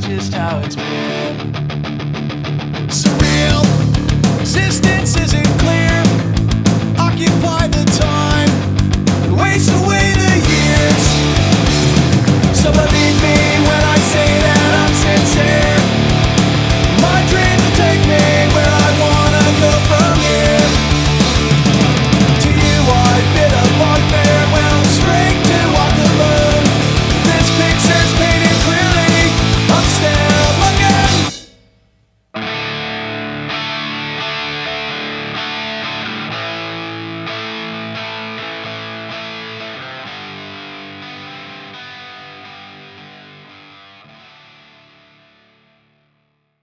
just how it's been.